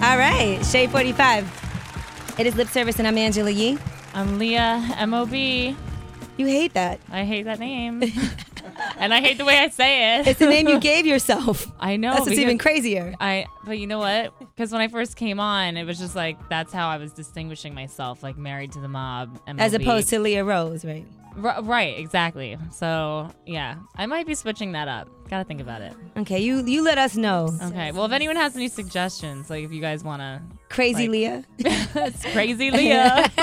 All right, Shade 45. It is lip service, and I'm Angela Yee. I'm Leah MOB. You hate that. I hate that name. and I hate the way I say it. It's the name you gave yourself. I know. That's what's even crazier. I but you know what? Because when I first came on, it was just like that's how I was distinguishing myself, like married to the mob, MLB. As opposed to Leah Rose, right? R- right, exactly. So yeah, I might be switching that up. Gotta think about it. Okay, you you let us know. Okay. Well, if anyone has any suggestions, like if you guys want to, Crazy Like- Leah. it's crazy, Leah.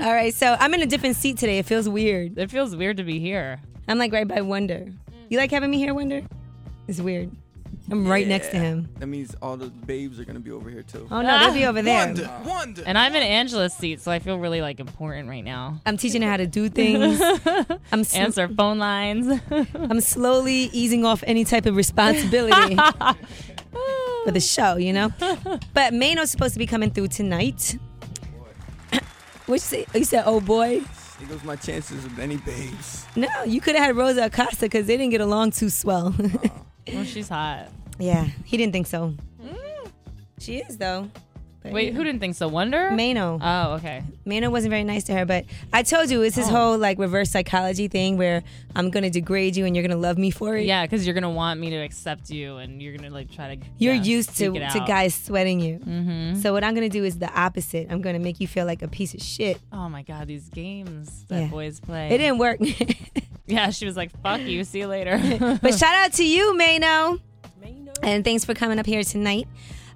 All right, so I'm in a different seat today. It feels weird. it feels weird to be here. I'm like right by Wonder. You like having me here, Wonder? It's weird. I'm right next to him. That means all the babes are gonna be over here too. Oh no, they'll be over there. Wonder, wonder. And I'm in Angela's seat, so I feel really like important right now. I'm teaching her how to do things. I'm sl- Answer phone lines. I'm slowly easing off any type of responsibility for the show, you know. But Mano's supposed to be coming through tonight. What you say? Said, "Oh boy." Here goes my chances with any babes. No, you could have had Rosa Acosta because they didn't get along too swell. oh, she's hot. Yeah, he didn't think so. She is though. But, Wait, you who didn't think so? Wonder? Mano. Oh, okay. Mano wasn't very nice to her, but I told you it's this Oh. whole like reverse psychology thing where I'm gonna degrade you and you're gonna love me for it. Yeah, because you're gonna want me to accept you, and you're gonna like try to. You're yeah, used to, to guys sweating you. Mm-hmm. So what I'm gonna do is the opposite. I'm gonna make you feel like a piece of shit. Oh my god, these games that Yeah. boys play. It didn't work. Yeah, she was like, "Fuck you, see you later." but shout out to you, Mano. And thanks for coming up here tonight.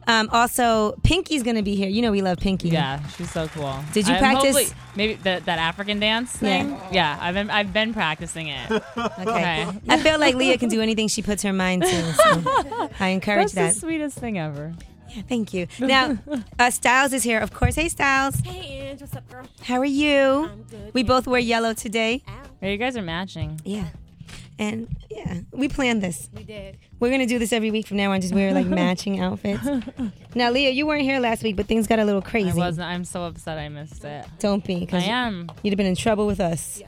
Um, also, Pinky's gonna be here. You know we love Pinky. yeah, she's so cool. Did you I'm practice- hopefully- maybe that that African dance thing? Yeah. I've been I've been practicing it. Okay. Okay. I feel like Leah can do anything she puts her mind to. So I encourage That's that. the sweetest thing ever. Yeah, thank you. Now, uh, Styles is here, of course. Hey, Styles. Hey, Ange, what's up, girl? How are you? I'm good. We both wear yellow today. Yeah, you guys are matching. Yeah. And yeah, we planned this. We did. We're gonna do this every week from now on. Just wear like matching outfits. Now, Leah, you weren't here last week, but things got a little crazy. I wasn't. I'm so upset I missed it. Don't be, I am. you'd have been in trouble with us.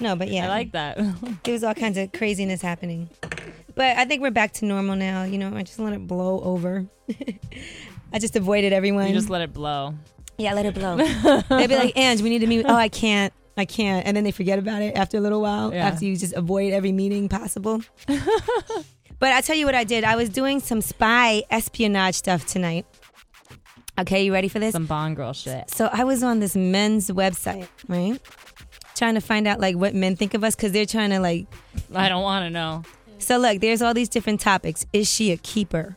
No, but yeah, I like that. there was all kinds of craziness happening. But I think we're back to normal now. You know, I just let it blow over. I just avoided everyone. you just let it blow. yeah, let it blow. They'd be like, Ange, we need to meet. Oh, I can't. I can't. And then they forget about it after a little while, Yeah. after you just avoid every meeting possible. but I'll tell you what I did. I was doing some spy espionage stuff tonight. Okay, you ready for this? Some Bond girl shit. So I was on this men's website, right? Trying to find out like what men think of us because they're trying to like. I don't want to know. So look, there's all these different topics. Is she a keeper?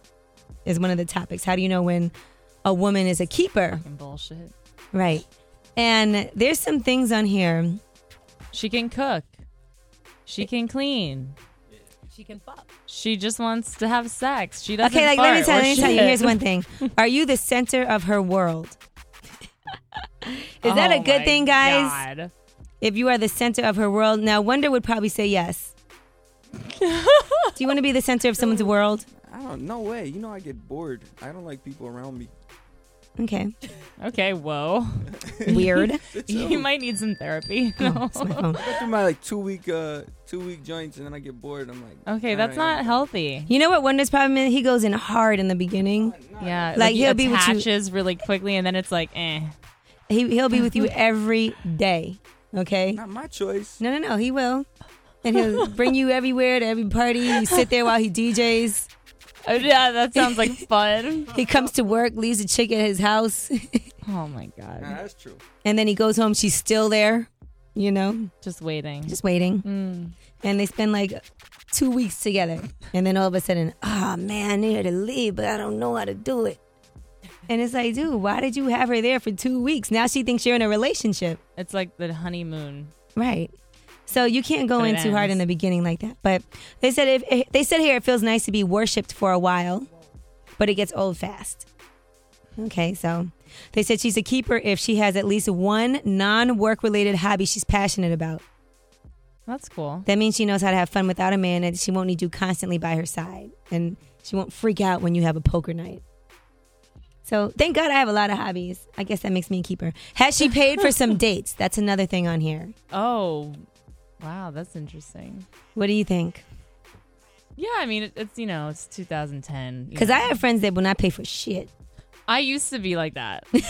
Is one of the topics. How do you know when a woman is a keeper? Fucking bullshit. Right. And there's some things on here. She can cook. She can clean. She can fuck. She just wants to have sex. She doesn't. Okay, like let me tell, let me tell you. Here's one thing. Are you the center of her world? Is that a Oh good my thing, guys? God. If you are the center of her world, now Wonder would probably say yes. Do you want to be the center of someone's world? I don't. No way. You know I get bored. I don't like people around me. Okay. Okay, whoa. Weird. you might need some therapy. Oh, it's my phone. I go through my like two week uh two week joints and then I get bored. I'm like. Okay, that's alright. not healthy. You know what Wonder's problem is? He goes in hard in the beginning. Yeah, Like, he he'll be with you- attaches really quickly, and then it's like, eh. He he'll be with you every day. Okay. Not my choice. No, no, no. He will, and he'll bring you everywhere to every party. You sit there while he DJs. Oh, yeah, that sounds like fun. He comes to work, leaves a chick at his house, Oh my god, Nah, that's true. and then he goes home. She's still there. You know, just waiting. just waiting. Mm. And they spend like two weeks together, and then all of a sudden, oh man, I need her to leave, but I don't know how to do it. And it's like, dude, why did you have her there for two weeks? Now she thinks you're in a relationship. It's like the honeymoon. Right. So you can't go in too hard in the beginning like that. But they said if they said here it feels nice to be worshipped for a while, but it gets old fast. Okay, so they said she's a keeper if she has at least one non-work related hobby she's passionate about. That's cool. That means she knows how to have fun without a man and she won't need you constantly by her side. And she won't freak out when you have a poker night. So thank God I have a lot of hobbies. I guess that makes me a keeper. Has she paid for some dates? That's another thing on here. Oh, wow, that's interesting. What do you think? Yeah, I mean, it, it's you know, it's 2010. Because. I have friends that will not pay for shit. I used to be like that, and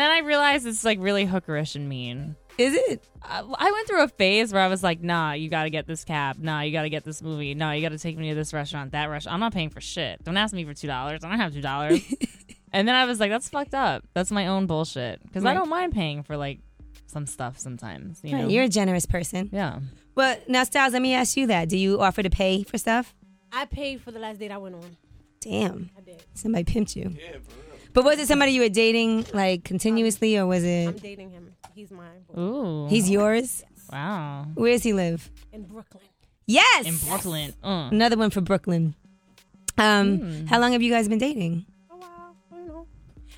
then I realized it's like really hookerish and mean. Is it? I I went through a phase where I was like, nah, you got to get this cab. Nah, you got to get this movie. No, you got to take me to this restaurant, that restaurant. I'm not paying for shit. Don't ask me for $2. I don't have $2. and then I was like, that's fucked up. That's my own bullshit. Because I don't mind paying for like some stuff sometimes. You know? Right, You're a generous person. yeah. But now, Styles, let me ask you that. Do you offer to pay for stuff? I paid for the last date I went on. Damn. I did. Somebody pimped you. Yeah, But was it somebody you were dating like continuously or was it? I'm it dating him. He's mine. Ooh. he's yours? wow. Where does he live? in Brooklyn. Yes. In Brooklyn. Uh. Another one for Brooklyn. Um, Hmm. how long have you guys been dating?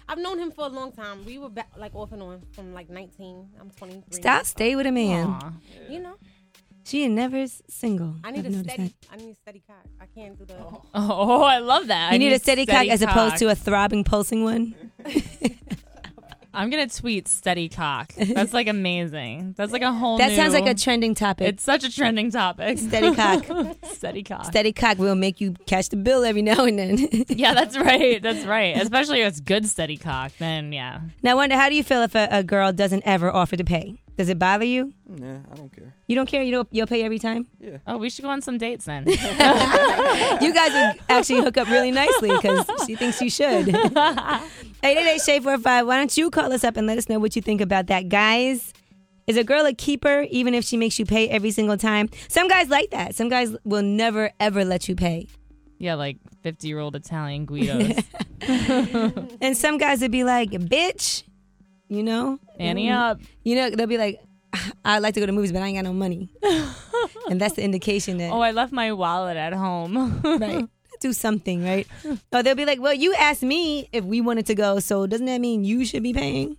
I've known him for a long time. We were back, like off and on from like 19. I'm 23. Stop, stay with a man. Aw. You know, She ain't never s- single. I need I've a steady. that. I need a steady cock. I can't do the. Oh, oh I love that. You I need, a steady, cock as opposed to a throbbing, pulsing one. I'm gonna tweet steady cock. That's like amazing. That's like a whole. That sounds like a trending topic. It's such a trending topic. steady cock. steady cock. steady cock will make you catch the bill every now and then. Yeah, that's right. That's right. Especially if it's good steady cock. Then yeah. now, I wonder how do you feel if a, a girl doesn't ever offer to pay? Does it bother you? Nah, I don't care. You don't care. You don't. You'll pay every time. Yeah. Oh, we should go on some dates then. You guys would actually hook up really nicely because she thinks you should. 888 Shade 45. Why don't you call us up and let us know what you think about that, guys? Is a girl a keeper even if she makes you pay every single time? Some guys like that. Some guys will never ever let you pay. yeah, like 50 year old Italian Guidos. And some guys would be like, bitch, you know? Annie up. You know, they'll be like, I'd like to go to movies, but I ain't got no money. and that's the indication that, Oh, I left my wallet at home. right, do something, right? Or they'll be like, well, you asked me if we wanted to go, so doesn't that mean you should be paying?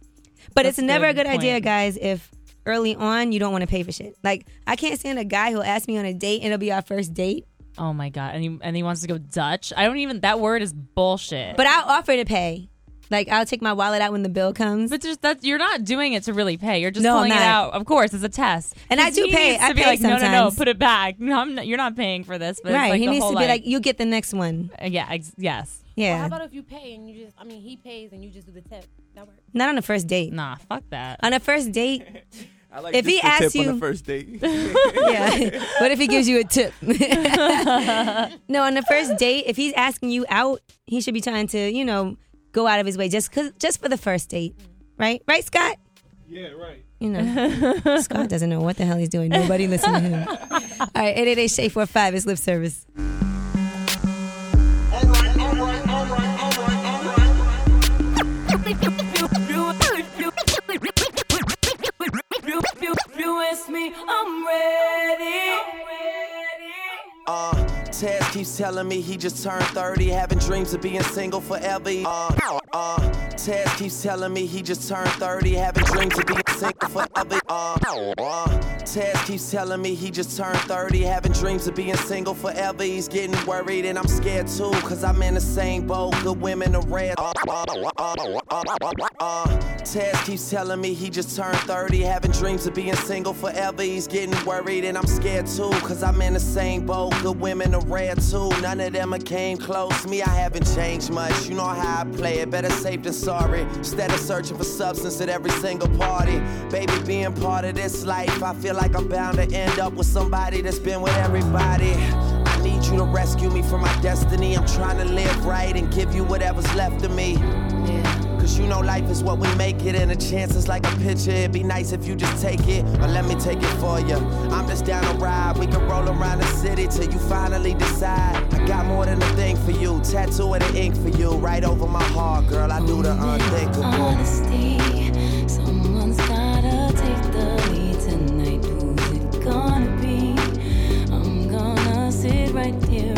But That's it's never a good good idea, guys, if early on you don't want to pay for shit. Like, I can't stand a guy who'll ask me on a date and it'll be our first date, oh my god. And he and he wants to go Dutch. I don't even that word is bullshit. but I'll offer to pay. Like, I'll take my wallet out when the bill comes. But just that you're not doing it to really pay. You're just No, pulling it out. Of course, it's a test. And I 'Cause do he pay. needs I be pay like, no, no, no, put it back. No, I'm not, you're not paying for this. But right. It's like he the needs whole, to be like, you get the next one. uh, yeah, ex- yes. Well, Yeah. how about if you pay and you just? I mean, he pays and you just do the tip. That works. Not on a first date. Nah, fuck that. On a first date, I like If just he the asks tip on the first date. yeah. what if he gives you a tip? no, on the first date, if he's asking you out, he should be trying to, you know, go out of his way just cause, just for the first date, right? Right, Scott? Yeah, right. You know, Scott doesn't know what the hell he's doing. Nobody listen to him. All right, 888 Shade 45 is lip service. Uh, Tez keeps telling me he just turned 30, having dreams of being single forever. Uh, uh, Tez keeps telling me he just turned 30, having dreams of being single forever. Uh, uh, Tez keeps telling me he just turned 30, having dreams of being single forever. He's getting worried and I'm scared too, cause I'm in the same boat. Good women are rare. Uh, uh, uh, uh, uh, uh, Tez keeps telling me he just turned 30, having dreams of being single forever. He's getting worried and I'm scared too, cause I'm in the same boat. Good women are rare too. None of them came close. Me, I haven't changed much. You know how I play it. Better safe than sorry. Instead of searching for substance at every single party. Baby, being part of this life, I feel like I'm bound to end up with somebody that's been with everybody. I need you to rescue me from my destiny. I'm trying to live right and give you whatever's left of me. Cause you know life is what we make it, and a chance is like a picture. It'd be nice if you just take it, or let me take it for you. I'm just down to ride. We can roll around the city till you finally decide. I got more than a thing for you. Tattoo of the ink for you, right over my heart, girl. I do the unthinkable. Honesty, someone's gotta take the lead tonight. Who's it gonna be? I'm gonna sit right here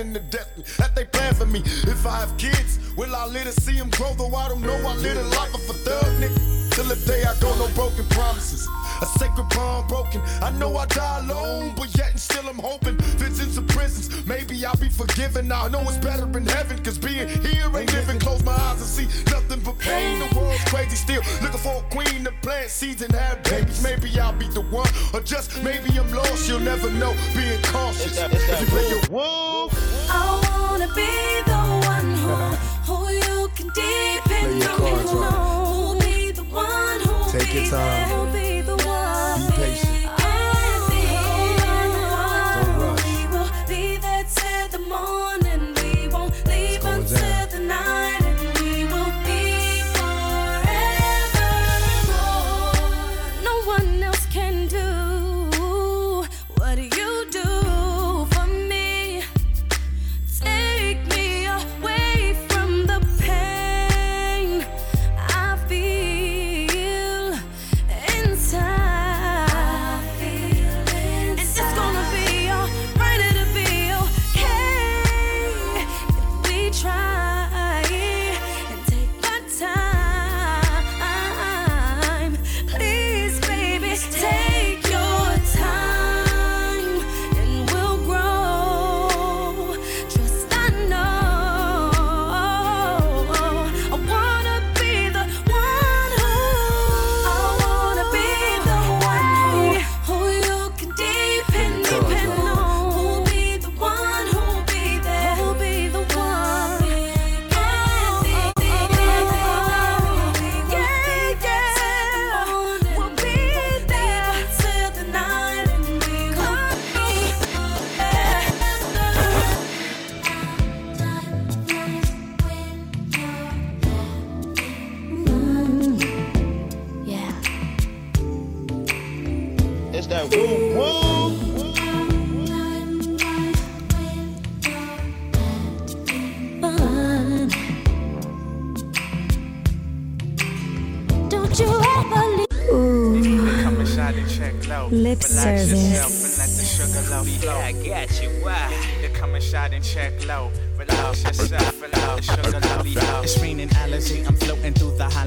understanding the destiny that they plan for me. If I have kids, will I live to see them grow? Though I don't know, I live a life of a thug nigga. Till the day I go, no broken promises. A sacred bond broken. I know I die alone, but yet and still I'm hoping. Visions of prisons, maybe I'll be forgiven. I know it's better in heaven, cause being here ain't living. Close my eyes and see nothing but pain. The world's crazy still. Looking for a queen plant seeds and have babies. Maybe I'll be the one, or just maybe I'm lost. You'll never know. Being cautious. If you play your whoa. I wanna be the one who, who you can depend your on. cards right. Who'll be the one who'll Take your be time.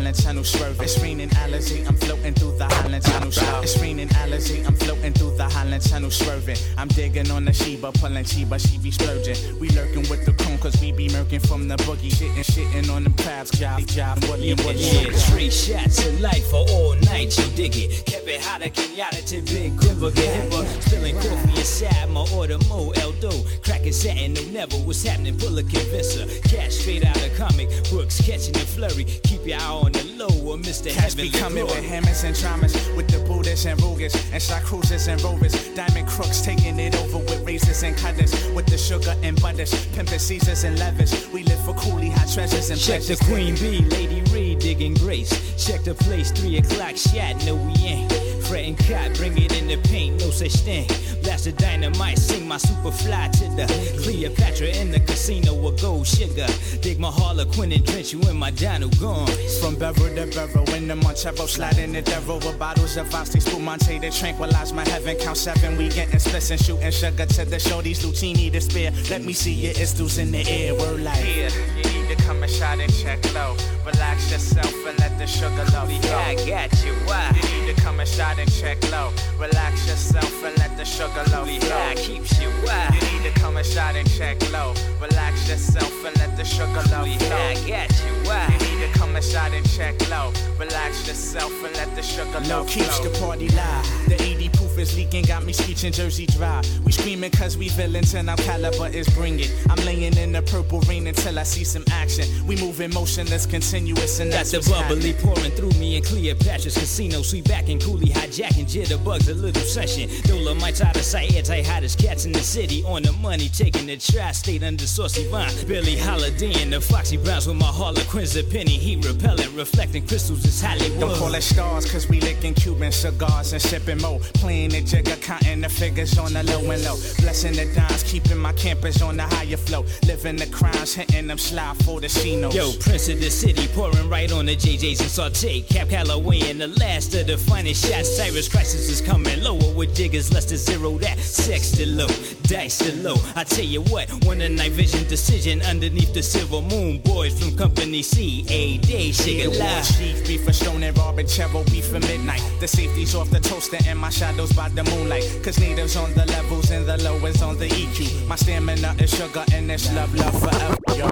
The Channel swerve. It's raining Alizé, I'm floating through the Highland Channel swerve. It's raining Alizé, I'm floating through the Highland Channel swerving. I'm digging on the Sheba, pulling Sheba, she be splurging. We lurking with the cone, cause we be murking from the boogie. Shitting, shitting on them crabs, job, job, Yeah, William. yeah, three shots of life for all night, you dig it. Kept it hotter, Kenyatta to Big Gripper, get hipper. Spilling coffee inside my order, Mo Eldo. Cracking satin, no never, what's happening, pull a convincer. Cash straight out of comic books, catching the flurry. Keep your eye on the low, or Mr. Cats be coming with hammers and dramas, with the Buddhists and Rugas, and shot cruisers and rovers. Diamond crooks taking it over with razors and cutters, with the sugar and butters, pimping Caesars and levers. We live for coolie hot treasures and Check the. Queen Bee, Lady Reed digging grace. Check the place, three o'clock shot. No, we ain't. Fretting bring it in the paint, no such thing. Blast the dynamite, sing my super fly to the Cleopatra in the casino with gold sugar. Dig my Harlequin and drench you in my Dino gone. From barrel to barrel, in the Montero, sliding the devil with bottles of Asti, Spumante to tranquilize my heaven. Count seven, we getting splits and shooting sugar to the shorties, Luchini to spare. Let me see your istos in the air, word like. Here, you need to come and shot and check low. Relax yourself and let the sugar low Yeah, I got you. Why? You need to come and shot and check low. Relax yourself and let the sugar low Yeah. I keeps you. Why? You need to come and shot and check low. Relax yourself and let the sugar low Yeah, flow. I got you. Why? You need to come and shot and check low. Relax yourself and let the sugar low keeps the party live. The 80 proof is leaking, got me screeching Jersey dry. We screaming cause we villains and our caliber is bringing. I'm laying in the purple rain until I see some action. We moving motionless, continuous, and Got that's the bubbly happening. pouring through me in Cleopatra's casino. Sweet back and coolie, hijacking jitterbugs, a little session. Dolomites out of sight, anti hottest cats in the city. On the money, taking the tri state under saucy vine. Billie Holiday and the Foxy Browns with my Harlequins, a penny heat repellent, reflecting crystals is Hollywood. Don't call us stars cause we licking Cuban cigars and sipping mo. Playing the jigger, counting the figures on the low and low. Blessing the dimes, keeping my campers on the higher flow. Living the crowns, hitting them slide for the Cinos. Yo, Prince of the City, pouring right on the JJs and saute. Cab Calloway and the last of the finest shots. Cyrus Crisis is coming lower with diggers less than zero. That sex to low, dice to low. I tell you what, one a night vision decision underneath the silver moon. Boys from Company C, a day, War lie. chief, beef for Stone and Robin Chevo, beef for midnight. The safety's off the toaster and my shadows by the moonlight. Cause natives on the levels and the low is on the EQ. My stamina is sugar and it's love, love forever. Yo.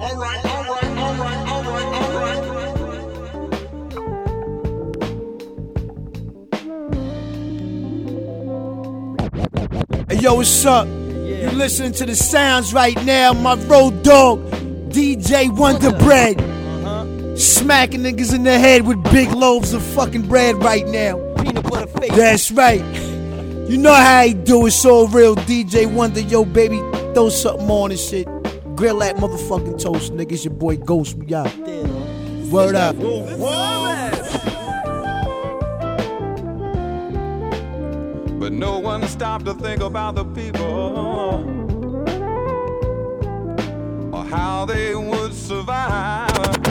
Alright, alright, alright, alright, alright. Hey, yo, what's up? You listening to the sounds right now, my road dog, DJ Wonder Bread. Smacking niggas in the head with big loaves of fucking bread right now. Peanut butter face. That's right. You know how he do it, so real. DJ Wonder, yo, baby, throw something on and shit. Grill that motherfucking toast, niggas. Your boy Ghost. We out. Word up. But no one stopped to think about the people or how they would survive.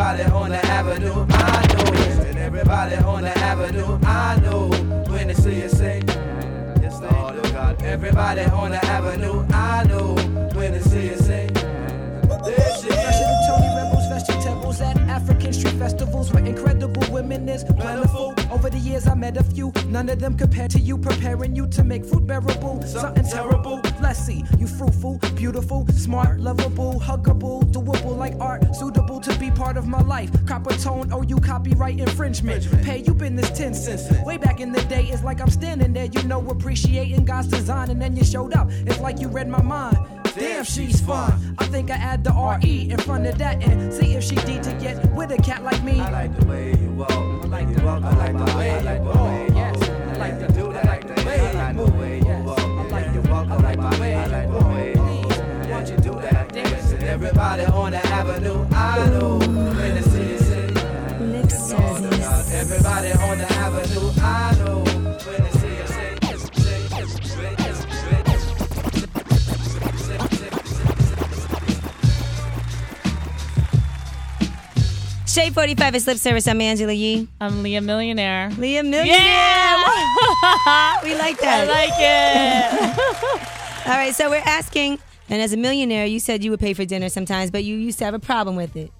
Everybody on the avenue, I know. And everybody on the avenue, I know. When they see you say, yes they do. Everybody on the avenue, I know. At African street festivals where incredible women is plentiful. Over the years, I met a few, none of them compared to you, preparing you to make food bearable. Something terrible. Let's you fruitful, beautiful, smart, lovable, huggable, doable like art, suitable to be part of my life. Copper tone, oh, you copyright infringement. Pay you been this 10 cents. Way back in the day, it's like I'm standing there, you know, appreciating God's design, and then you showed up. It's like you read my mind. Damn, she's fun. I think I add the RE in front of that and see if she D to get with a cat like me. I like the way you walk. I like the walk. I like the way you walk. Yes, I like the do that. I like the way you. Yes, I like the walk. I like the way you walk. Please, won't you do that dance? And everybody on the Shade 45 is Lip Service. I'm Angela Yee. I'm Leah Millionaire. Leah Millionaire. Yeah! we like that. I like it. All right, so we're asking, and as a millionaire, you said you would pay for dinner sometimes, but you used to have a problem with it.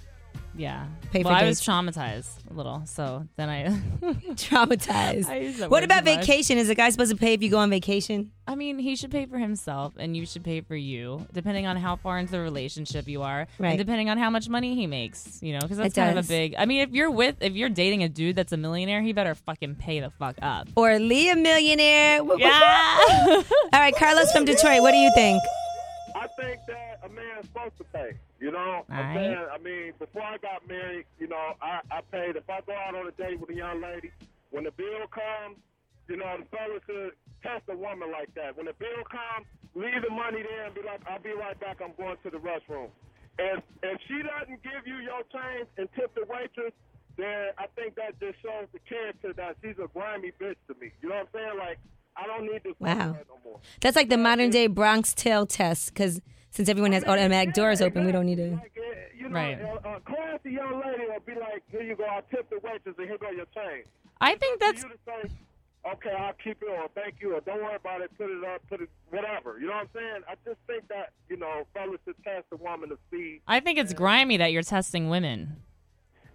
Yeah. Pay for well, I was traumatized a little, so then I Traumatized. I What about vacation? Is a guy supposed to pay if you go on vacation? I mean, he should pay for himself, and you should pay for you, depending on how far into the relationship you are, Right. and depending on how much money he makes. You know, because that's It kind of a big. I mean, if you're with, if you're dating a dude that's a millionaire, he better fucking pay the fuck up. Or Leah Millionaire? Yeah. All right, Carlos from Detroit, what do you think? I think that a man's supposed to pay. You know, I'm saying, I mean, before I got married, you know, I, I paid. If I go out on a date with a young lady, when the bill comes, you know, the fellas should test a woman like that. When the bill comes, leave the money there and be like, I'll be right back. I'm going to the restroom. And if she doesn't give you your change and tip the waitress, then I think that just shows the character that she's a grimy bitch to me. You know what I'm saying? Like, I don't need to. Wow. That's like the modern day Bronx Tale test, because since everyone has automatic doors open, we don't need to. You know, Right. a, a classy young lady will be like, here you go, I'll tip the waitress and here go your change. I think that's. You to say, okay, I'll keep it or thank you or don't worry about it, put it up, put it, whatever. You know what I'm saying? I just think that, you know, fellas should test a woman to see. I think it's grimy that you're testing women.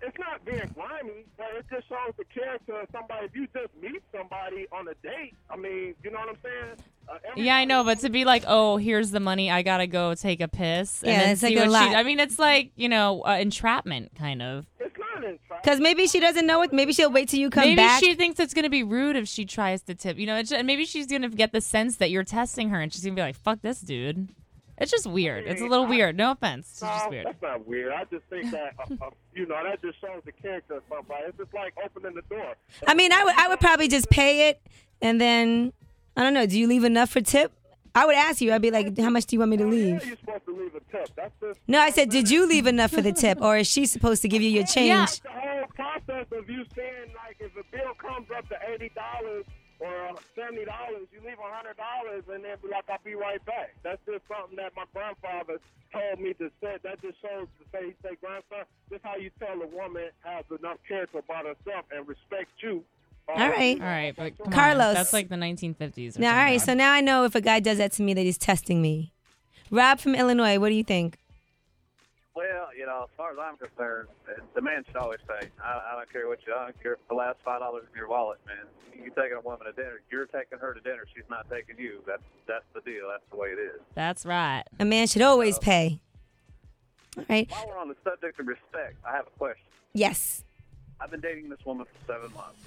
It's not being grimy, but it just shows the character of somebody. If you just meet somebody on a date, I mean, you know what I'm saying? Uh, Yeah, I know, but to be like, oh, here's the money, I gotta go take a piss. And Yeah, then it's see like a what she. I mean, it's like you know, uh, entrapment kind of. It's not entrapment. Because maybe she doesn't know it. Maybe she'll wait till you come maybe back. Maybe she thinks it's gonna be rude if she tries to tip. You know, it's just, maybe she's gonna get the sense that you're testing her, and she's gonna be like, "Fuck this dude." It's just weird. It's a little weird. No offense. It's just No, weird. that's not weird. I just think that, uh, uh, you know, that just shows the character of somebody. It's just like opening the door. I mean, I would I would probably just pay it and then I don't know. Do you leave enough for tip? I would ask you. I'd be like, how much do you want me to Yeah, leave? you're supposed to leave a tip. That's just No, I said, did you leave enough for the tip, or is she supposed to give you your change? That's the whole process of you saying, like, if a bill comes up to $80 or uh, $70, you leave $100 and then be like, I'll be right back. That's just something that my grandfather told me to say. That just shows to say, he say, grandson, this how you tell a woman has enough character about herself and respect you. All right. All right, but come on. Carlos. that's like the 1950s. Or Now, all right. So now I know if a guy does that to me, that he's testing me. Rob from Illinois, what do you think? Well, you know, as far as I'm concerned, uh, the man should always pay. I, I don't care what you. I don't care if the last five dollars in your wallet, man. You taking a woman to dinner, you're taking her to dinner. She's not taking you. That's that's the deal. That's the way it is. That's right. A man should always pay. All right. While we're on the subject of respect, I have a question. Yes. I've been dating this woman for seven months.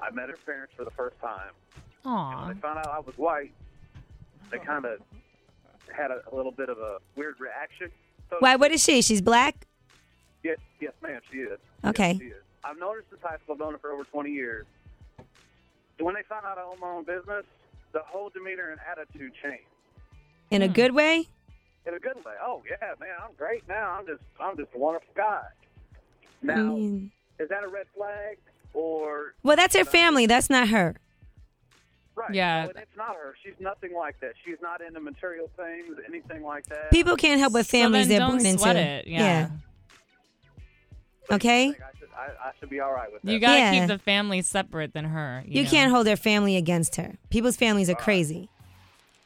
I met her parents for the first time. Aw. When they found out I was white, they kind of had a, a little bit of a weird reaction. So Why? What is she? She's black. Yes, yes, ma'am, she is. Okay. Yes, she is. I've noticed her since high school. I've known her for over 20 years. When they found out I own my own business, the whole demeanor and attitude changed In a hmm. good way. in a good way. Oh yeah, man, I'm great now. I'm just, I'm just a wonderful guy. Now, I mean, is that a red flag or? well, that's her family. That's not her. Right. Yeah. no, and it's not her. She's nothing like that. She's not into material things, anything like that. People can't help what So families then they're don't born sweat into. it, yeah. Okay. I should, I, I should be all right with that. You gotta Yeah. keep the family separate than her. You know? can't hold their family against her. People's families are crazy.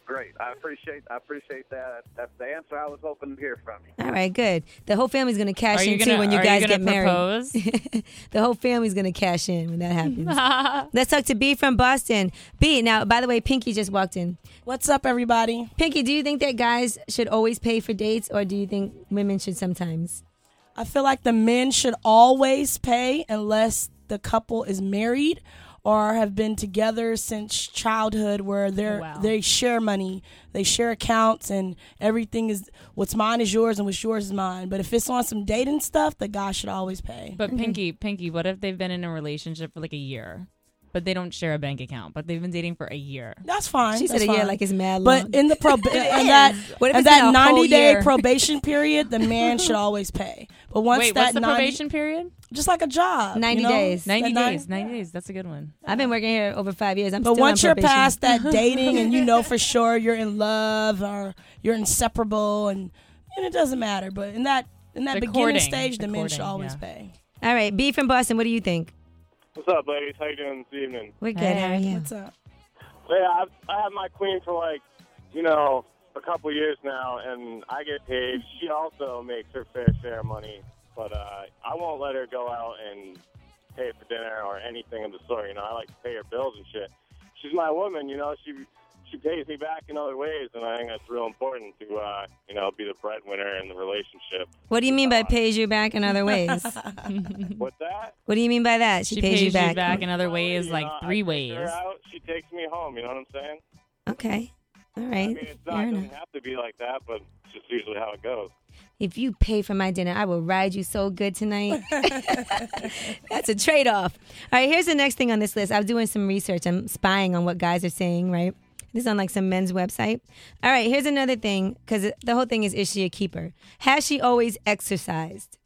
Great. I appreciate. I appreciate that. That's the answer I was hoping to hear from you. All right, good. The whole family's gonna cash Are in gonna- too when you are you guys gonna get married. the whole family's gonna cash in when that happens. Let's talk to B from Boston. B, now by the way, Pinky just walked in. What's up, everybody? Pinky, do you think that guys should always pay for dates, or do you think women should sometimes? I feel like the men should always pay unless the couple is married or have been together since childhood where oh, they're Wow. they share money, they share accounts and everything is what's mine is yours and what's yours is mine. But if it's on some dating stuff, the guy should always pay. But mm-hmm. Pinky, Pinky, what if they've been in a relationship for like a year, but they don't share a bank account, but they've been dating for a year? That's fine. She said That's a year like it's mad long. But in the prob- It in is. that What if in that ninety day probation period, the man should always pay. But once Wait, that what's the 90 probation period? just like a job, 90 you know? days. 90 That days. 90 days. That's a good one. I've been working here over five years. I'm But still once on you're past that dating and you know for sure you're in love or you're inseparable and, and it doesn't matter. But in that in that The beginning courting. stage, the, The men should always yeah. pay. All right, B from Boston. What do you think? What's up, ladies? How you doing this evening? We're good. How are you? What's up? Well, yeah, I've, I have my queen for like, you know, a couple years now, and I get paid. She also makes her fair share of money, but uh, I won't let her go out and pay for dinner or anything of the sort. You know, I like to pay her bills and shit. She's my woman. You know, she she pays me back in other ways, and I think that's real important to, uh, you know, be the breadwinner in the relationship. What do you mean by pays you back in other ways? What's that? what do you mean by that? She, She pays, you back. in other ways, You like know, I three take ways. Out, she takes me home. You know what I'm saying? Okay. All right. I mean, it's not, Fair it doesn't have to be like that, but it's just usually how it goes. If you pay for my dinner, I will ride you so good tonight. That's a trade off. All right, here's the next thing on this list. I was doing some research. I'm spying on what guys are saying, right? This is on like some men's website. All right, here's another thing because the whole thing is is she a keeper? Has she always exercised?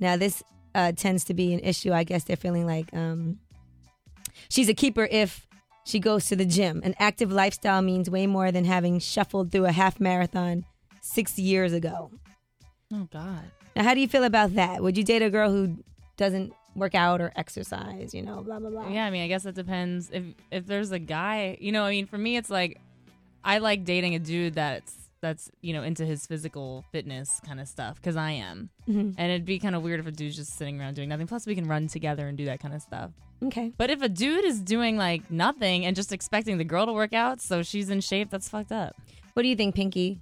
Now, this uh, tends to be an issue. I guess they're feeling like um, she's a keeper if she goes to the gym. An active lifestyle means way more than having shuffled through a half marathon six years ago. Oh God. Now, how do you feel about that? Would you date a girl who doesn't work out or exercise? You know, blah blah blah. Yeah, I mean, I guess it depends. If if there's a guy, you know, I mean, for me, it's like I like dating a dude that's that's you know into his physical fitness kind of stuff because I am, Mhm. and it'd be kind of weird if a dude's just sitting around doing nothing. Plus, we can run together and do that kind of stuff. Okay. But if a dude is doing like nothing and just expecting the girl to work out so she's in shape, that's fucked up. What do you think, Pinky?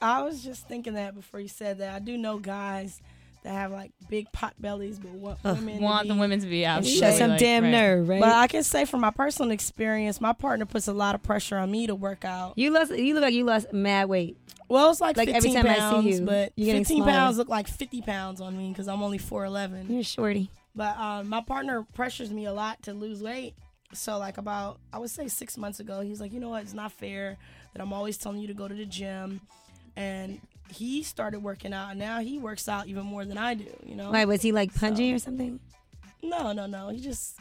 I was just thinking that before you said that. I do know guys that have like big pot bellies, but want Ugh, women want to the be women to be out. absolutely, Got some like, damn right. nerve, right? But I can say from my personal experience, my partner puts a lot of pressure on me to work out. you lost. You look like you lost mad weight. Well, it's like, Like, 15 every time I see pounds, you, but you're 15 smaller. pounds look like 50 pounds on me because I'm only 4'11. You're shorty. But um, my partner pressures me a lot to lose weight. So, like, about, I would say six months ago, he's like, you know what? It's not fair that I'm always telling you to go to the gym. And he started working out, and now he works out even more than I do, you know? Why was he like pungent or something? No, no, no. He just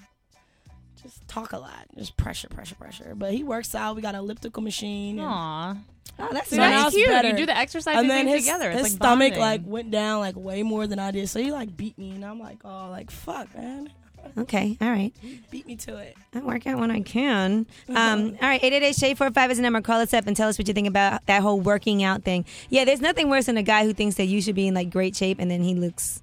just talk a lot. Just pressure, pressure, pressure. But he works out. We got an elliptical machine. and- Aw. Oh, that's See, So that's cute. You do the exercise and and then his, together. It's his like stomach bonding. like went down like way more than I did. So he like beat me, and I'm like, oh, like fuck, man. Okay, all right. Beat me to it. I work out when I can. Um, all right, 888 Shade 45 is the number. Call us up and tell us what you think about that whole working out thing. Yeah, there's nothing worse than a guy who thinks that you should be in like great shape and then he looks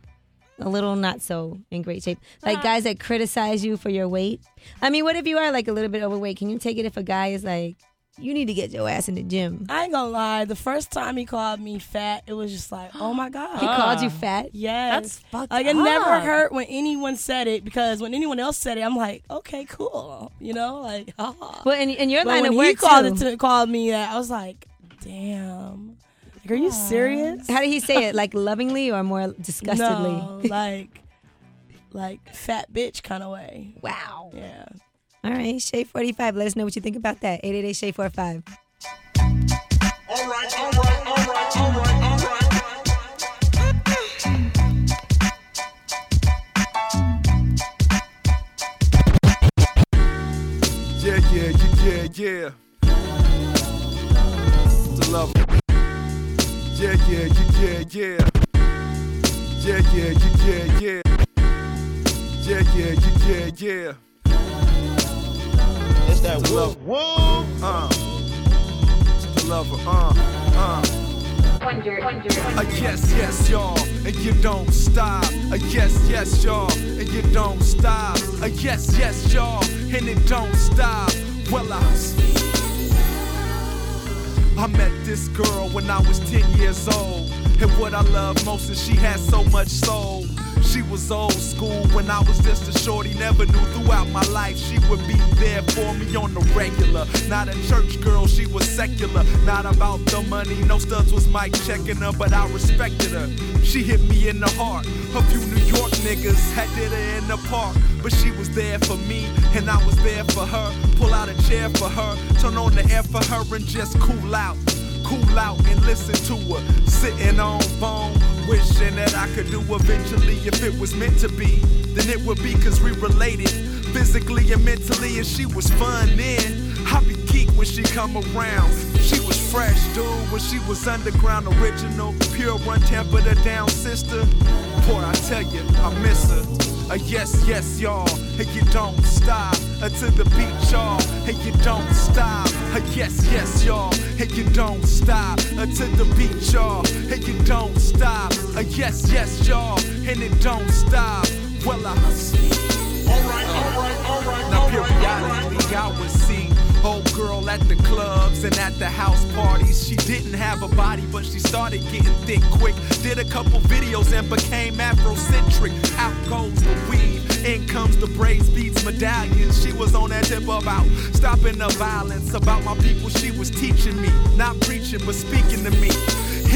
a little not so in great shape. Like guys that criticize you for your weight. I mean, what if you are like a little bit overweight? Can you take it if a guy is like, you need to get your ass in the gym? I ain't gonna lie. The first time he called me fat, it was just like, oh my god. He called you fat? Yes. That's fucked Like it never hurt when anyone said it because when anyone else said it, I'm like, okay, cool. You know, like, haha. Well, in, your But line when of work he called too, it to, called me that, I was like, damn. Like, are you serious? how did he say it? Like lovingly or more disgustedly? No, like, like fat bitch kind of way. Wow. Yeah. All right, Shade 45. Let us know what you think about that. 888 Shade 45. Yeah, yeah, yeah, yeah, yeah. The love. Yeah, yeah, yeah, yeah, yeah. Yeah, yeah, yeah, yeah, yeah. Yeah, yeah, yeah, yeah, yeah. It's that love. Whoa. Uh. The lover. Uh. Uh. Uh, yes, yes, y'all, and you don't stop. Uh, yes, yes, y'all, and you don't stop. Uh, yes, yes, y'all, and it don't stop. Well, I I met this girl when I was 10 years old. And what I love most is she had so much soul. She was old school when I was just a shorty. Never knew throughout my life she would be there for me on the regular. Not a church girl, she was secular. Not about the money, no studs was Mike checking her, but I respected her. She hit me in the heart. A few New York niggas had did her in the park, but she was there for me, and I was there for her. Pull out a chair for her, turn on the air for her, and just cool out cool out and listen to her. Sitting on wishing that I could do eventually if it was meant to be. Then it would be cause we related physically and mentally, and she was fun then. I be geek when she come around. She was fresh, dude, when she was underground, original, pure, untempered her down sister. Boy, I tell you, I miss her. Uh, yes, yes, y'all, and you don't stop uh, to the beat, y'all, and you don't stop. Uh, yes, yes, y'all, and you don't stop uh, to the beat, y'all, and you don't stop. A yes, yes, y'all, and it don't stop. Well, I. Alright, alright, alright. Now, periodically, I old girl at the clubs and at the house parties. She didn't have a body, but she started getting thick quick. Did a couple videos and became Afrocentric. Out goes the weed, in comes the braids, beads, medallions. She was on that tip about stopping the violence. About my people, she was teaching me, not preaching, but speaking to me.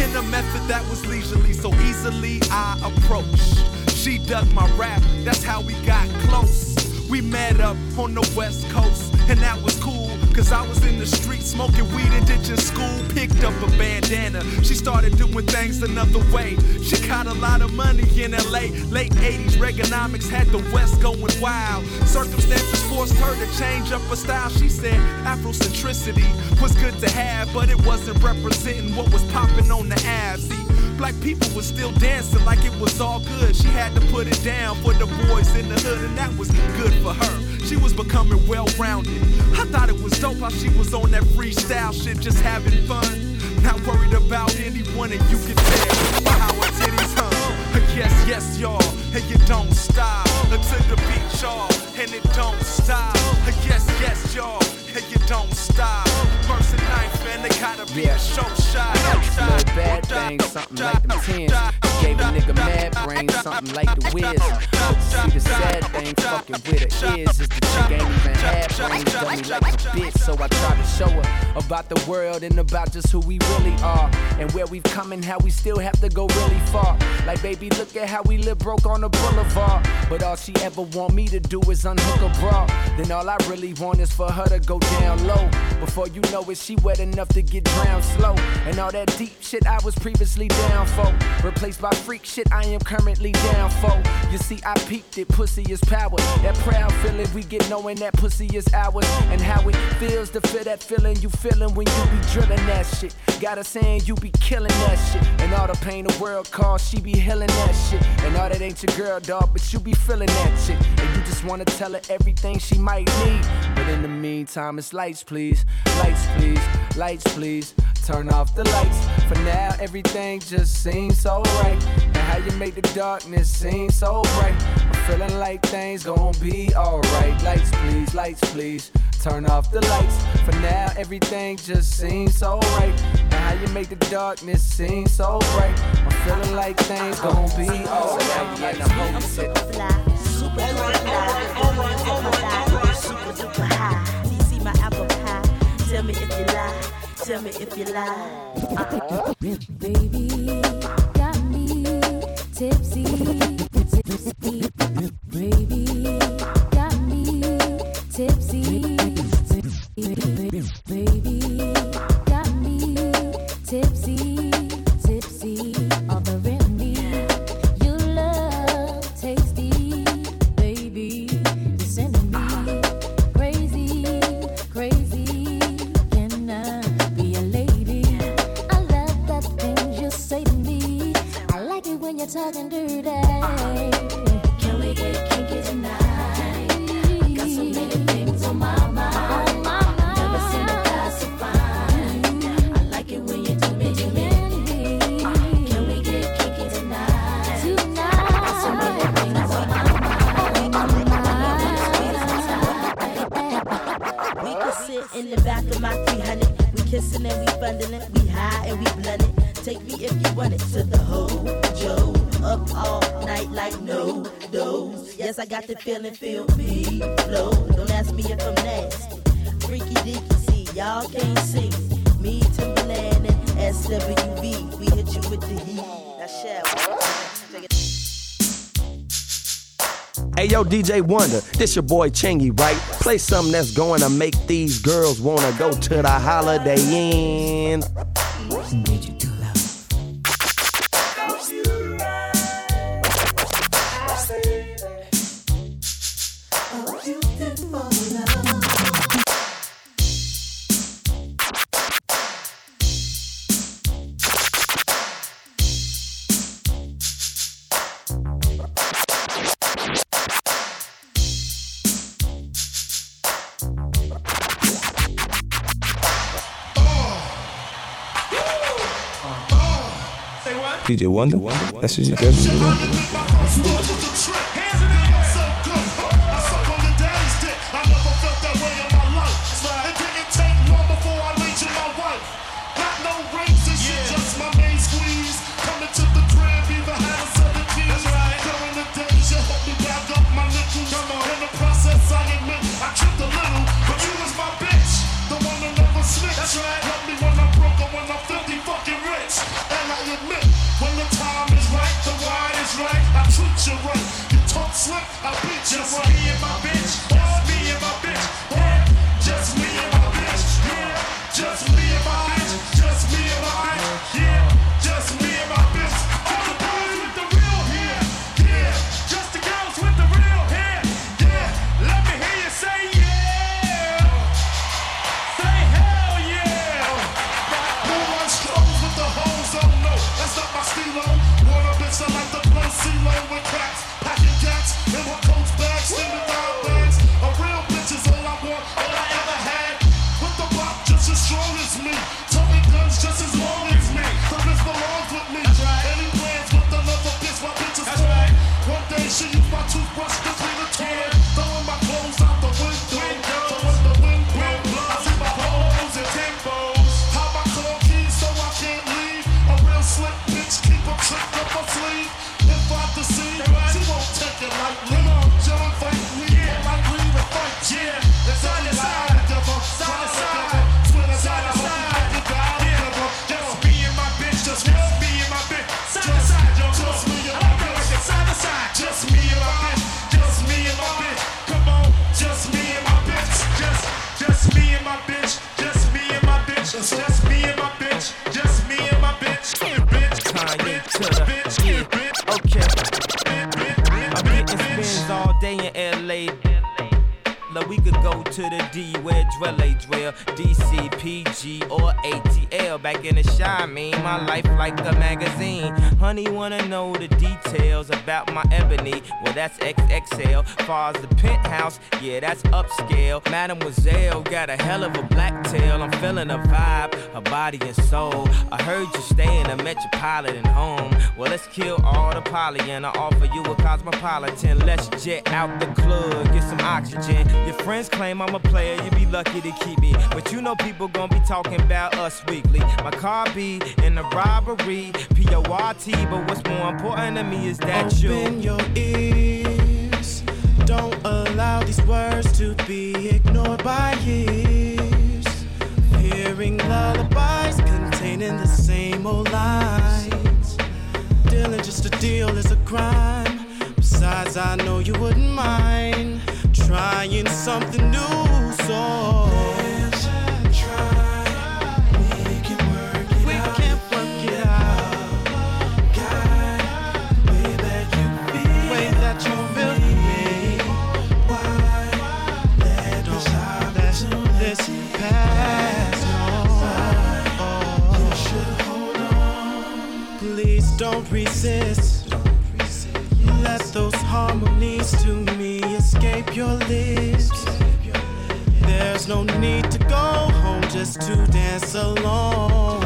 In a method that was leisurely, so easily I approached. She dug my rap, that's how we got close. We met up on the west coast, and that was cool. Cause I was in the street smoking weed and ditching school. Picked up a bandana. She started doing things another way. She got a lot of money in LA. Late 80s, Reaganomics had the West going wild. Circumstances forced her to change up her style. She said Afrocentricity was good to have, but it wasn't representing what was popping on the abs. See, black people was still dancing like it was all good. She had to put it down for the boys in the hood, and that was good for her. She was becoming well rounded. I thought it was dope how she was on that freestyle shit, just having fun. Not worried about anyone, and you can tell by how her titties hung. Yes, yes, y'all, and you don't stop until the beat, y'all, and it don't stop. Yes, yes, y'all, and you don't stop. Knife, and they gotta be a show shot. Bad thing, something like them tens. Gave a nigga mad brain, something like the whiz. See the sad thing, fucking with her is, is the chick ain't even had brains, dummy like a bitch. So I try to show her about the world and about just who we really are, and where we've come and how we still have to go really far. Like baby, look at how we live broke on the boulevard. But all she ever want me to do is unhook a bra. Then all I really want is for her to go down low. Before you know it, she wet enough to get drowned slow. And all that deep shit I was previously down for. Replaced by freak shit I am currently down for. You see, I peaked it, pussy is power. That proud feeling we get knowing that pussy is ours. And how it feels to feel that feeling you feeling when you be drilling that shit. Got her saying you be killing that shit. And all the pain the world caused, she be healing that shit. And all that ain't your girl, dog, but you be feeling that shit. And you just wanna tell her everything she might need. But in the meantime, it's lights, please. Lights, please. Lights, please. Turn off the lights. For now, everything just seems so right. And how you make the darkness seem so bright. I'm feeling like things gon' be alright. Lights, please. Lights, please. Turn off the lights. For now, everything just seems so right. And how you make the darkness seem so bright. I'm feeling like things gon' be alright. Like the whole shit. Super duper fly, super duper high. Do you see my apple pie? Tell me if you lie. Tell me if you lie. Uh-uh. Baby, got me tipsy, tipsy. Baby, got me tipsy, baby, got me DJ Wonder, this your boy Chingy, right? Play something that's going to make these girls wanna go to the Holiday Inn. DJ Wonder, that's what you got. I treat you right. You talk slick, I beat you Just right. me and my bitch. LA. We could go to the D where drill a drill. DC, PG, or ATL. Back in the shy, mean my life like a magazine. Honey, wanna know the details about my ebony. Well, that's XXL. Far as the penthouse, yeah, that's upscale. Mademoiselle got a hell of a black tail. I'm feeling a vibe, her body and soul. I heard you stay in a metropolitan home. Well, let's kill all the poly and I offer you a cosmopolitan. Let's jet out the club, get some oxygen. Your friends claim I'm a player, you'd be lucky to keep me. But you know people gonna be talking about us weekly. My car be in a robbery, P O R T. But what's more important to me is that you. Open your ears. Don't allow these words to be ignored by years. Hearing lullabies containing the same old lines. Dealing just a deal is a crime. Besides, I know you wouldn't mind trying something new. So on. Please don't resist. Let those harmonies to me escape your lips. There's no need to go home just to dance alone.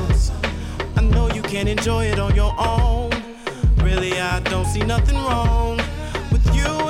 I know you can enjoy it on your own. Really, I don't see nothing wrong with you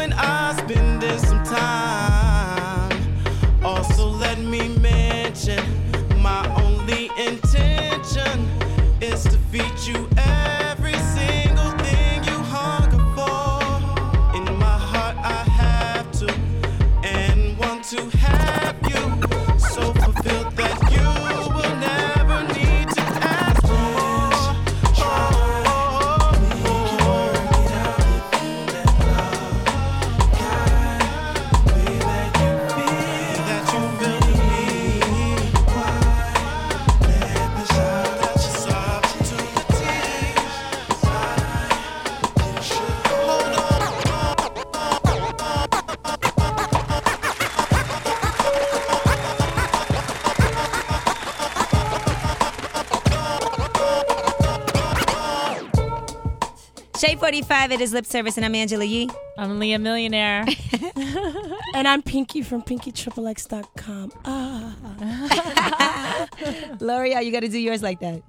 Shade 45, it is lip service, and I'm Angela Yee. I'm Leah Millionaire. and I'm Pinky from PinkyXXX.com. Ah. L'Oreal, you got to do yours like that.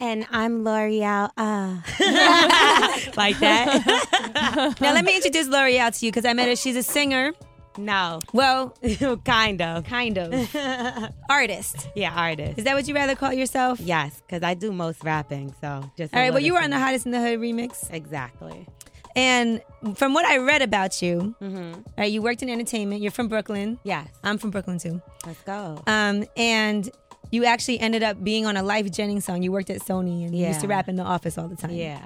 And I'm L'Oreal. Uh. like that. now let me introduce L'Oreal to you because I met her. She's a singer. No. Well, kind of. Kind of. artist. Yeah, artist. Is that what you rather call yourself? Yes, because I do most rapping. So just. All right. Well, you were on the hottest in the hood remix. Exactly. And from what I read about you, Mhm. all right, you worked in entertainment. You're from Brooklyn. Yes. I'm from Brooklyn too. Let's go. Um, and you actually ended up being on a Lyfe Jennings song. You worked at Sony and you used to rap in the office all the time. Yeah.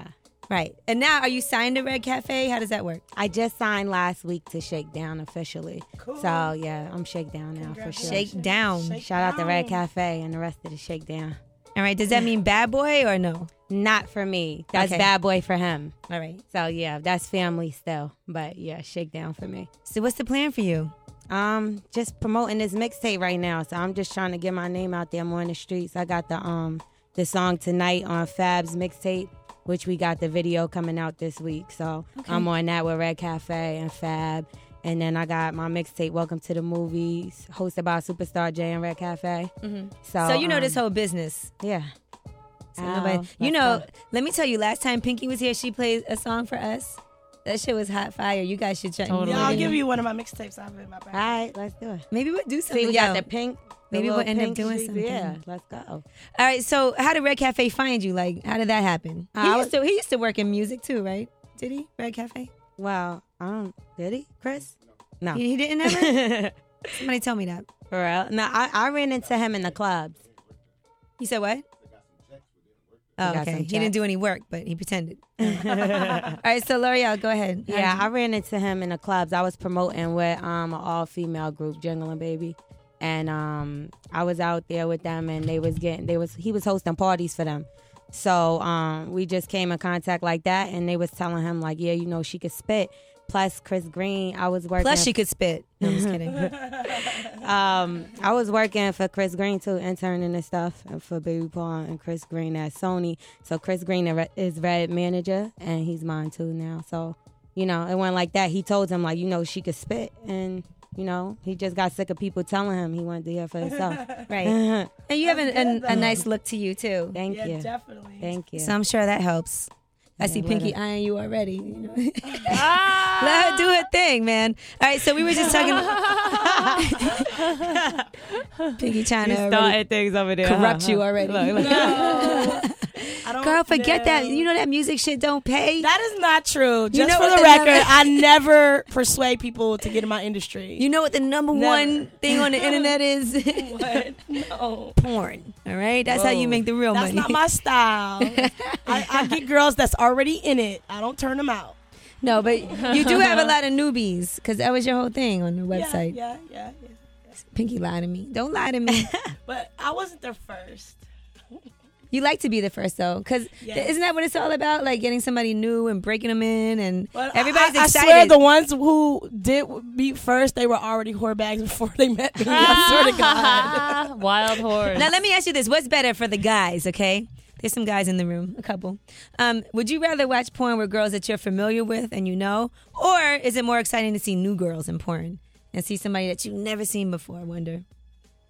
Right. And now, are you signed to Red Cafe? How does that work? I just signed last week to Shakedown officially. Cool. So yeah, I'm Shakedown now for sure. Shakedown. Shout out to Red Cafe and the rest of the Shakedown. All right. Does that mean bad boy or no? Not for me. That's Okay. bad boy for him. All right. So yeah, that's family still. But yeah, Shakedown for me. So what's the plan for you? Um, just promoting this mixtape right now. So I'm just trying to get my name out there more in the streets. I got the um the song tonight on Fab's mixtape, which we got the video coming out this week. So Okay. I'm on that with Red Cafe and Fab. And then I got my mixtape, Welcome to the Movies, hosted by Superstar J and Red Cafe. Mhm. So, So, you know this um, whole business. Yeah. So Oh, nobody- you know, go. let me tell you, last time Pinky was here, she played a song for us. That shit was hot fire. You guys should check. Yeah, I'll give you one of my mixtapes. I have it in my bag. All right, let's do it. Maybe we'll do something. See, we Yo, got the pink. Maybe we'll end up doing something. Yeah, let's go. All right. So, how did Red Cafe find you? Like, how did that happen? He Uh, I used to. He used to work in music too, right? Did he? Red Cafe. Well, I don't. Did he, Chris? No, He, he didn't ever. Somebody tell me that. For real? No, I, I ran into him in the clubs. He said what? Oh, okay. He didn't do any work, but he pretended. All right. So, L'Oreal, go ahead. How Yeah, I ran into him in the clubs. I was promoting with um an all female group, Jingling Baby, and um I was out there with them, and they was getting they was he was hosting parties for them. So um, we just came in contact like that, and they was telling him like, yeah, you know, she could spit. Plus, Chris Green, I was working. Plus, she could spit. No, I'm just kidding. um, I was working for Chris Green too, interning and stuff and for Baby Paul and Chris Green at Sony. So Chris Green is Red manager, and he's mine too now. So you know, it went like that. He told him like, you know, she could spit, and you know, he just got sick of people telling him he wanted to hear for himself. right. and you have an, an, a nice look to you too. Thank Yeah, you. definitely. Thank you. So I'm sure that helps. I see Yeah, Pinky what a- eyeing you already. You know? Let her do her thing, man. All right, so we were just talking. Pinky trying You to started already things over there, corrupt huh? you already. Look, look. I don't Girl, forget that. You know that music shit don't pay. That is not true. Just know for the the record, number- I never persuade people to get in my industry. You know what the number Never. one thing on the internet is? what? No. Porn. All right, that's how you make the real That's money. That's not my style. I, I get girls that's already in it. I don't turn them out. No, but you do have a lot of newbies because that was your whole thing on the website. Yeah, yeah, yeah. Pinky, lie to me. Don't lie to me. But I wasn't there first. You like to be the first though, because Yes. isn't that what it's all about? Like getting somebody new and breaking them in, and But everybody's I, I excited. swear the ones who did meet first, they were already whore bags before they met me. I swear to God. Wild horse. Now let me ask you this: What's better for the guys? Okay, there's some guys in the room, a couple. Um, would you rather watch porn with girls that you're familiar with and you know, or is it more exciting to see new girls in porn and see somebody that you've never seen before? I wonder.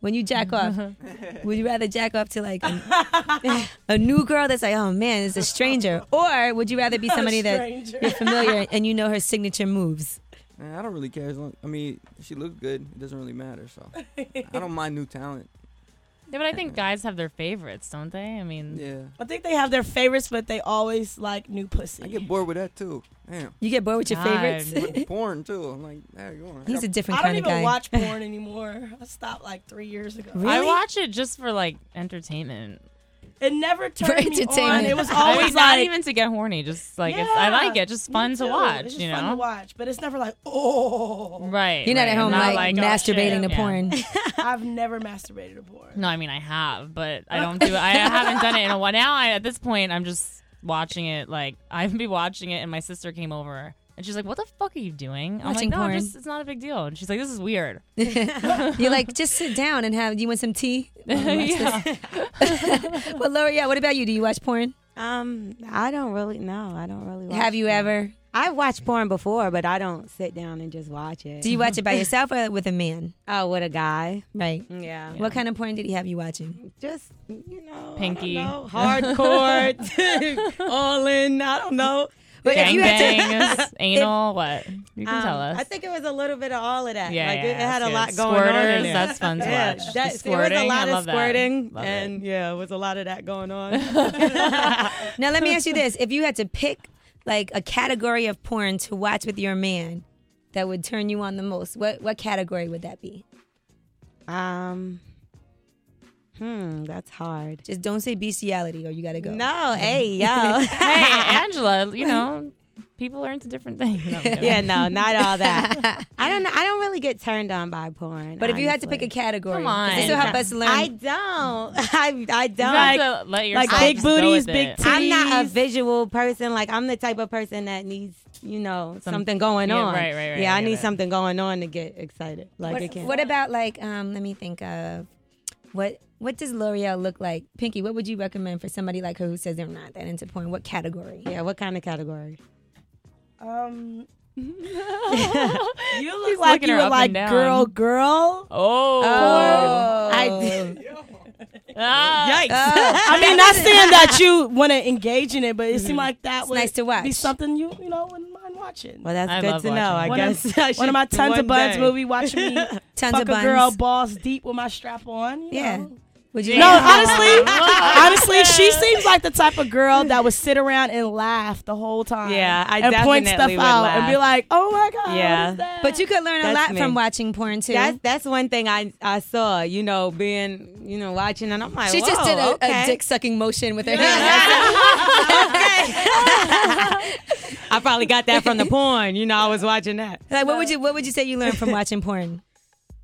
When you jack off, would you rather jack off to like a, a new girl that's like, oh man, it's a stranger, or would you rather be somebody that you're familiar and you know her signature moves? Man, I don't really care as long. I mean, she looks good. It doesn't really matter. So I don't mind new talent. Yeah, but I think guys have their favorites, don't they? I mean, yeah. I think they have their favorites, but they always like new pussy. I get bored with that too. Damn. You get bored with your favorites? With porn too. I'm like, there you go. He's a different I don't even watch porn anymore. I stopped like three years ago. I watch it just for like entertainment. It never For turned me on. entertainment. It was I always mean, not like even to get horny, just like it's, I like it, just fun to watch. It's just you know, fun to watch, but it's never like oh. right? You're not right. at home Not like, oh, masturbating shit. to Yeah. porn. I've never masturbated to porn. No, I mean I have, but I don't do it. I haven't done it in a while. Now, I, at this point, I'm just watching it. Like I've been watching it, and my sister came over, and she's like, "What the fuck are you doing?" I'm Watching like, "No, porn." just, it's not a big deal." And she's like, "This is weird." You're like, just sit down and have. You want some tea? Yeah. well, L'Oreal, what about you? Do you watch porn? Um, I don't really know. I don't really. Watch Have you porn. ever? I've watched porn before, but I don't sit down and just watch it. Do you watch it by yourself or with a man? Oh, with a guy. Right. Yeah. What kind of porn did he have you watching? Just you know, Pinky. I don't know, hardcore, all in. I don't know. But if you had to- Gangbangs, anal, what? You can Um, tell us. I think it was a little bit of all of that. Yeah, like yeah, it, it had a good. lot going on. in Squirters, there. that's fun to Yeah, watch. That, The there was a lot I of love that. squirting, Love it. and yeah, it was a lot of that going on. Now let me ask you this: If you had to pick like a category of porn to watch with your man that would turn you on the most, what what category would that be? um, hmm, that's hard. Just don't say bestiality, or you gotta go. No, hey, yo. hey, Angela, you know, people are into different things. No, yeah, no, not all that. I don't. know. I don't really get turned on by porn. But if you had to pick a category, Come on. this will help us learn. I don't. I I don't. have to let yourself like big booties, big it. titties. I'm not a visual person. Like I'm the type of person that needs, you know, Some- something going yeah, on. right, right, right, Yeah, I I need it. something going on to get excited. Like what, it can. what about like um? Let me think of what what does L'Oreal look like? Pinky, what would you recommend for somebody like her who says they're not that into porn? What category? Yeah, what kind of category? Um, you He's look like you her were like down. girl, girl. Oh. I, Ah. Yikes! I mean, not saying that you want to engage in it, but it seemed like that It's would nice to watch. be something you you know wouldn't mind watching. Well, that's I good love to know. I one guess Of, I one of my should- tons of one buns day. movie watching me Tons fuck of a buns. girl balls deep with my strap on. You Yeah. know. Would you? No, honestly, honestly, she seems like the type of girl that would sit around and laugh the whole time. Yeah, I and point stuff definitely would out and be like, "Oh my god, Yeah. what is that?" But you could learn a That's lot me. from watching porn too. That's that's one thing I I saw. You know, being you know watching, and I'm like, she just did a, okay. a dick sucking motion with her hand. I probably got that from the porn. You know, I was watching that. Like, what would you what would you say you learned from watching porn?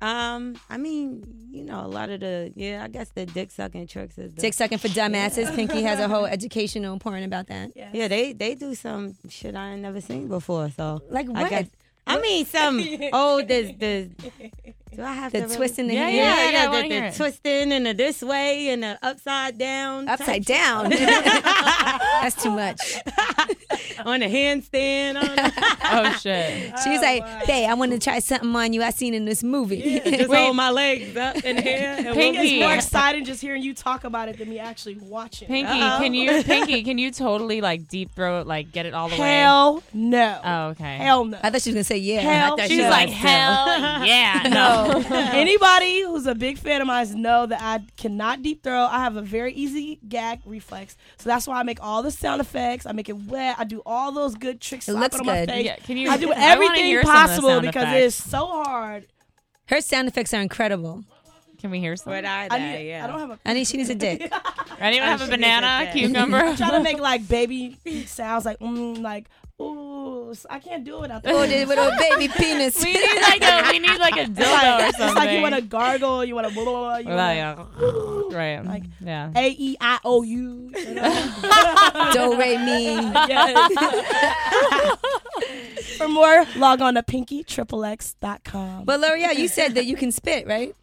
Um, I mean, you know, a lot of the yeah, I guess the dick sucking tricks is the, Dick sucking for dumbasses. Pinky has a whole educational porn about that. Yeah, they they do some shit I ain't never seen before. So Like I what? guess I mean some oh the the do I have The to really- twisting the yeah, hand? yeah, Yeah, yeah, I the, wanna the, hear the twisting and the this way and the upside down Upside type down? That's too much. on the handstand on oh shit She's was oh, like, "Hey, I want to try something on you I seen in this movie." just hold my legs up in the air and Pinky walk- is more excited just hearing you talk about it than me actually watching. Pinky, Uh-oh. can you Pinky, can you totally like deep throat, like get it all the way? Hell no. Oh, okay. Hell no. I thought she was gonna say yeah. Hell I thought She was no. like, hell yeah, No. No. Anybody who's a big fan of mine know that I cannot deep throw. I have a very easy gag reflex. So that's why I make all the sound effects. I make it wet. I do all those good tricks. It slap looks on my good. face. Yeah, can you- I do everything hear some of the possible because effects. it's so hard. Her sound effects are incredible. Can we hear some? But I, I, need, I don't have a. I need. She needs a dick. Anyone have a should banana, get that. cucumber? I'm trying to make like baby sounds like mm, like ooh. I can't do it without that. Oh, the little baby penis. we need like a we need like a dildo like, or it's like you want to gargle, you want to blah, blah, blah, you Right, wanna, yeah. right. Like, yeah. A E I O U. Do re mi. Yes. For more, log on to pinkyxxx.com. But L'Oreal, you said that you can spit, right?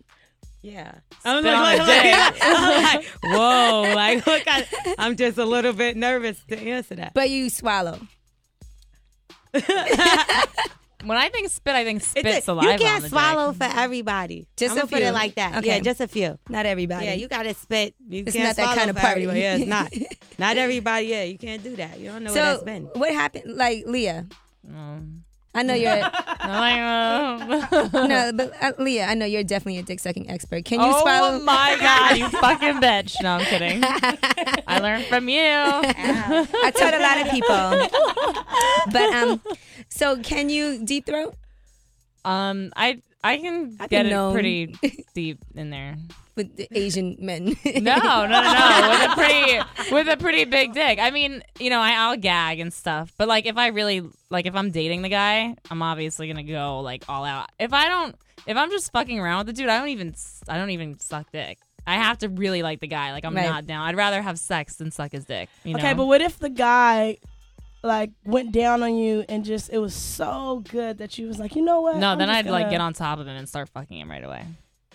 Yeah. I'm like, the like, I'm like, whoa, like look, I, I'm just a little bit nervous to answer that. But you swallow. When I think spit, I think spit It's a- saliva. you can't the swallow dick. for everybody. Just I'm a gonna put few. it like that. Okay. Yeah, just a few. Not everybody. Yeah, you gotta spit. You It's can't not that kind of for party. everybody. Yeah, it's not. not everybody. Yeah, you can't do that. You don't know so where that's been. what happened? Like Leah, Um, I know you're. no, no, but uh, Leah, I know you're definitely a dick sucking expert. Can you oh swallow? my god, you fucking bitch! No, I'm kidding. I learned from you. I taught a lot of people. But um, so can you deep throat Um, I I can I've get it known. pretty deep in there. With the Asian men? No, no, no, no. With a pretty with a pretty big dick. I mean, you know, I, I'll gag and stuff, but like if I really like if I'm dating the guy, I'm obviously gonna go like all out. If I don't, if I'm just fucking around with the dude, I don't even I don't even suck dick. I have to really like the guy. Like I'm Right. not down. I'd rather have sex than suck his dick. You okay, but what if the guy like went down on you and just it was so good that you was like, you know what? no, I'm then I'd like gonna- get on top of him and start fucking him right away.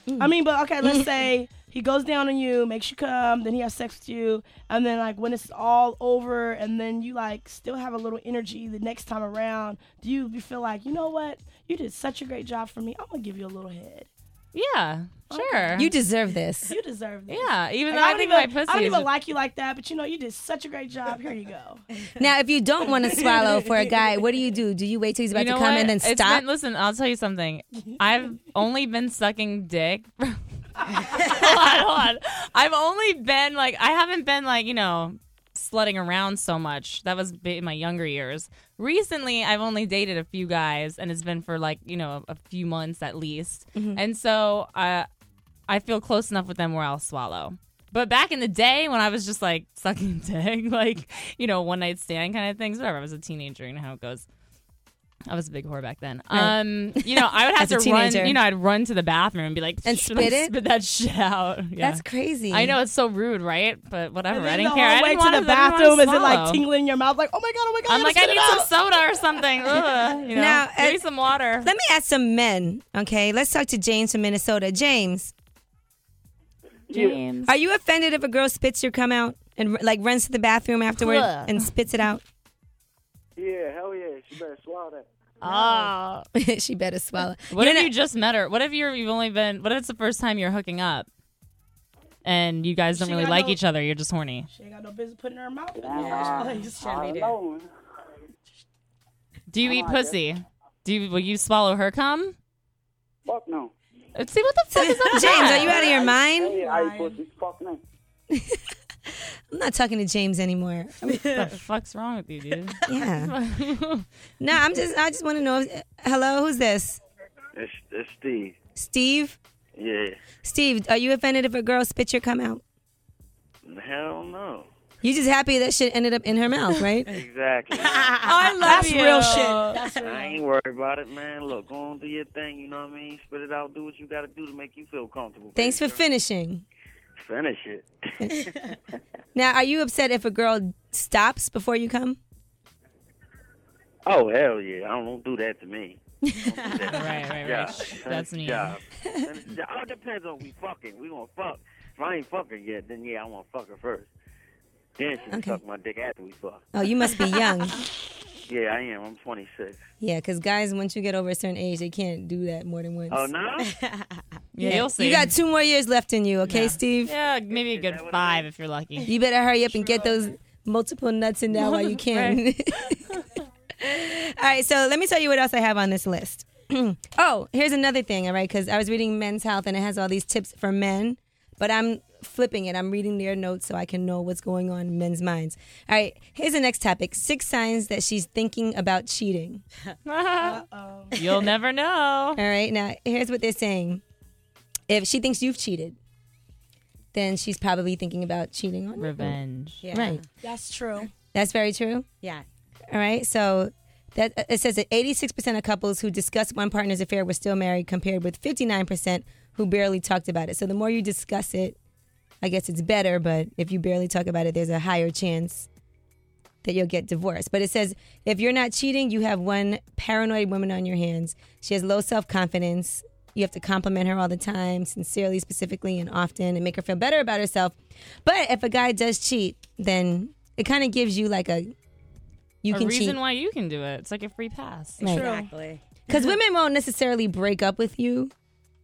Mm. I mean, but okay, let's say he goes down on you, makes you come, then he has sex with you, and then like when it's all over, and then you like still have a little energy the next time around. Do you, you feel like you know what? You did such a great job for me. I'm gonna give you a little head. Yeah, sure. You deserve this. You deserve this. Yeah, even Like, though I, don't think even, my pussy I don't is even like you like that, but you know you did such a great job. Here you go. Now, if you don't want to swallow for a guy, what do you do? Do you wait till he's about You know to come what? and then It's stop? been- listen, I'll tell you something. I've only been sucking dick. hold on, hold on. I've only been like, I haven't been like, you know, slutting around so much. That was bi- in my younger years. Recently, I've only dated a few guys, and it's been for like, you know, a few months at least. Mm-hmm. And so I, I feel close enough with them where I'll swallow. But back in the day when I was just like sucking dick, like, you know, one night stand kind of things, whatever, I was a teenager, you know how it goes. I was a big whore back then. Right. Um, you know, I would have to run. You know, I'd run to the bathroom and be like, And spit I it? spit that shit out. Yeah. That's crazy. I know it's so rude, right? But whatever. I didn't care. I didn't to the bathroom, is it like tingling in your mouth? Like, oh my god, oh my god! I'm like, I need some out. soda or something. Ugh, you know, Now, uh, me some water. Let me ask some men. Okay, let's talk to James from Minnesota. James, James. are you offended if a girl spits your cum out and like runs to the bathroom afterward Ugh. and spits it out? Yeah, hell yeah. She better swallow that. Oh. she better swallow. What You're if not- you just met her? What if you're you've only been? What if it's the first time you're hooking up, and you guys don't She really got like no- each other? You're just horny. She ain't got no business putting her mouth in the first place. I know. Do you I eat like pussy? Do you will you swallow her cum? Fuck no. Let's see what the fuck is up with James, that? are you out of your mind? I eat pussy. Fuck no. I'm not talking to James anymore. What the fuck's wrong with you, dude? Yeah. No, I'm just. I just want to know. if- Hello, who's this? It's, it's Steve. Steve. Yeah. Steve, are you offended if a girl spits your cum out? Hell no. You just happy that shit ended up in her mouth, right? Exactly. I love That's you. real shit. That's real. I ain't worry about it, man. Look, go on do your thing. You know what I mean? Spit it out. Do what you got to do to make you feel comfortable. Thanks for finishing. Finish it. Now, are you upset if a girl stops before you come? oh hell yeah! I don't, don't do that to me. right, right, right. Yeah, That's me. Yeah. it all depends on we fucking. We gonna fuck. If I ain't fucking yet, then yeah, I want to fuck her first. Then she can Okay. suck my dick after we fuck. Oh, you must be young. Yeah, I am. I'm 26. Yeah, because guys, once you get over a certain age, they can't do that more than once. Oh no. Yeah, you'll see. You got two more years left in you, okay, Steve? Yeah, maybe a good five if you're lucky. You better hurry up and get those multiple nuts in there while you can. all right, so let me tell you what else I have on this list. oh, here's another thing, all right, because I was reading Men's Health and it has all these tips for men, but I'm flipping it. I'm reading their notes so I can know what's going on in men's minds. All right, here's the next topic six signs that she's thinking about cheating. You'll never know. All right, now here's what they're saying. If she thinks you've cheated, then she's probably thinking about cheating on you. Revenge. Yeah. Right. That's true. That's very true. Yeah. All right. So that uh, it says that 86% of couples who discuss one partner's affair were still married, compared with 59% who barely talked about it. So the more you discuss it, I guess it's better. But if you barely talk about it, there's a higher chance that you'll get divorced. But it says if you're not cheating, you have one paranoid woman on your hands. She has low self confidence. You have to compliment her all the time, sincerely, specifically, and often, and make her feel better about herself. But if a guy does cheat, then it kind of gives you like a you a can reason cheat. why you can do it. It's like a free pass. Right. Exactly. Because women won't necessarily break up with you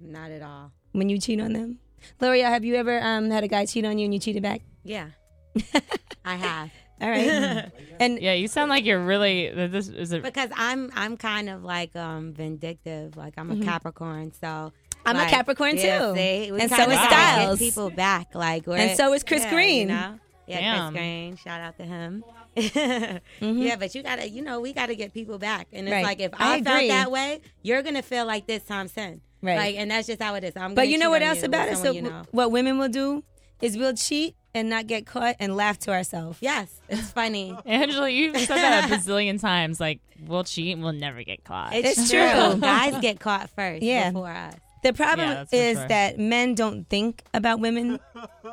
Not at all. when you cheat on them. L'Oreal, have you ever um, had a guy cheat on you and you cheated back? Yeah. I have. All right. and yeah, you sound like you're really. This is it. Because I'm I'm kind of like um vindictive. Like I'm a Mhm. Capricorn, so I'm a like, Capricorn yeah, too. see, And so kinda is gotta get Styles. people back, like And so is Chris yeah, Green. You know? Yeah, Damn. Chris Green. Shout out to him. Mm-hmm. Yeah, but you gotta, you know, we gotta get people back, and it's Right. like if I I, felt that way, you're gonna feel like this times ten. Right. Like, and that's just how it is. I'm. But you know what else about it? So you know. what women will do is we'll cheat and not get caught and laugh to ourselves. Yes, it's funny. Angela, you've said that a bazillion times. Like, we'll cheat and we'll never get caught. It's, It's true. true. Guys get caught first Yeah. before us. The problem Yeah, is sure. that men don't think about women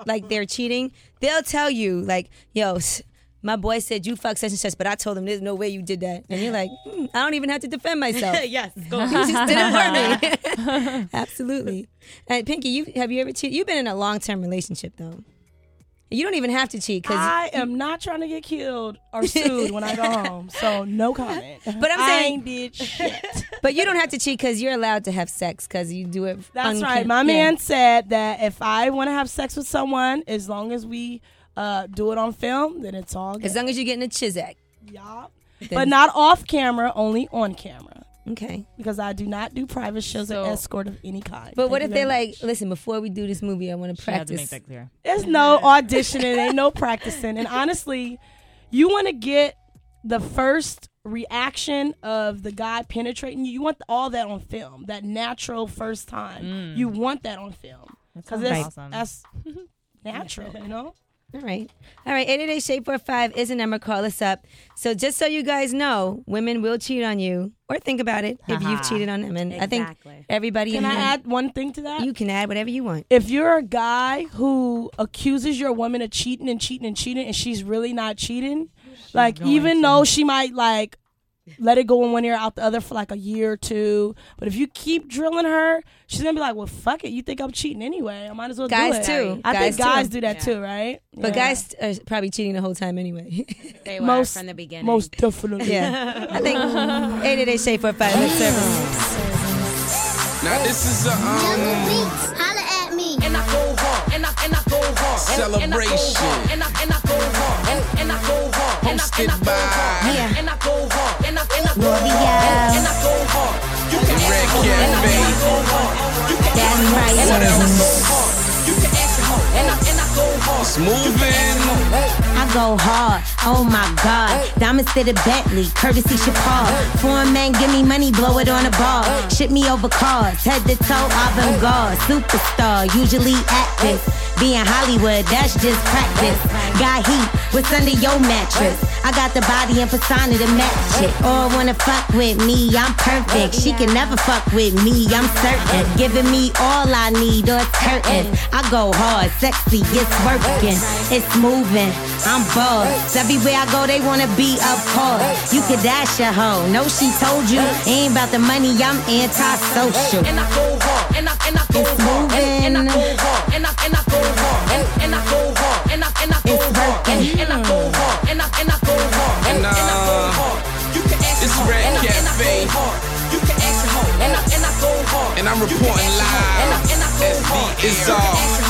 like they're cheating. They'll tell you like, "Yo, s- my boy said you fuck such and such, but I told him there's no way you did that," and you're like, "Hmm, "I don't even have to defend myself." yes, you just did it for me. Absolutely. And Pinky, you have you ever cheated? You've been in a long term relationship though. You don't even have to cheat because I am not trying to get killed or sued when I go home, so no comment. But I'm I saying, ain't did shit. but you don't have to cheat because you're allowed to have sex because you do it. That's on right. My yeah. man said that if I want to have sex with someone, as long as we uh, do it on film, then it's all good. As long as you're getting a Chizak. Yeah. But not off camera, only on camera. Okay. Because I do not do private shows or escort of any kind. But what if they're very like, listen, before we do this movie, I want to She had to practice. make that clear. There's no auditioning, ain't no practicing. And honestly, you want to get the first reaction of the guy penetrating you. You want all that on film, that natural first time. Mm. You want that on film because sounds that's awesome. that's natural, you know. All right. All right. 888 Shade 45 is a number. Call us up. So just so you guys know, women will cheat on you or think about it if you've cheated on them. And I think everybody Can in I here- add one thing to that? You can add whatever you want. If you're a guy who accuses your woman of cheating and cheating and cheating, and she's really not cheating, like even to. though she might like let it go in one ear out the other for like a year or two, but if you keep drilling her, she's gonna be like, "Well, fuck it, you think I'm cheating anyway? I might as well Guys do it." too. I Guys think guys too. do that too, right? But Yeah. guys are probably cheating the whole time anyway. They were Most- from the beginning. most definitely. yeah. I think 888 Shade 45 is service. Now this is a um Holla at me. And I go hard. And I and I go hard. celebration And I and I go hard. And, and I go hard. hosted by And I go hard. And I and I go hard. And I go hard. You can ask her. And I and I go hard. You can ask her. right. And I and I go hard. You can ask her. And I and I go hard. It's moving. I go hard. Oh my God. Diamonds to the Bentley, courtesy Chapal. Foreign man, give me money, blow it on a ball. Ship me over cars, head to toe, avant garde. Superstar, usually active. Being Hollywood, that's just practice. Got heat, what's under your mattress? I got the body and persona to match it. All wanna fuck with me, I'm perfect. She can never fuck with me, I'm certain. Giving me all I need or hurting. I go hard, sexy, it's working. It's moving, I'm boss. Everywhere I go, they wanna be up course. You could dash your hoe, no, she told you. Ain't about the money, I'm antisocial. And I go hard, and I and I go It's hard, and, and I moving. go hard, and I and I go hard, and, and I go hard, and I and I go hard, and, and I go hard, and I and I go hard, and, And, and I go uh, hard. You can ask it's your hoe, Red and I and I Cafe. go hard. You can ask your hoe, and I and I go hard. And I'm You can reporting ask your hoe, and I and I go hard. live. Can all.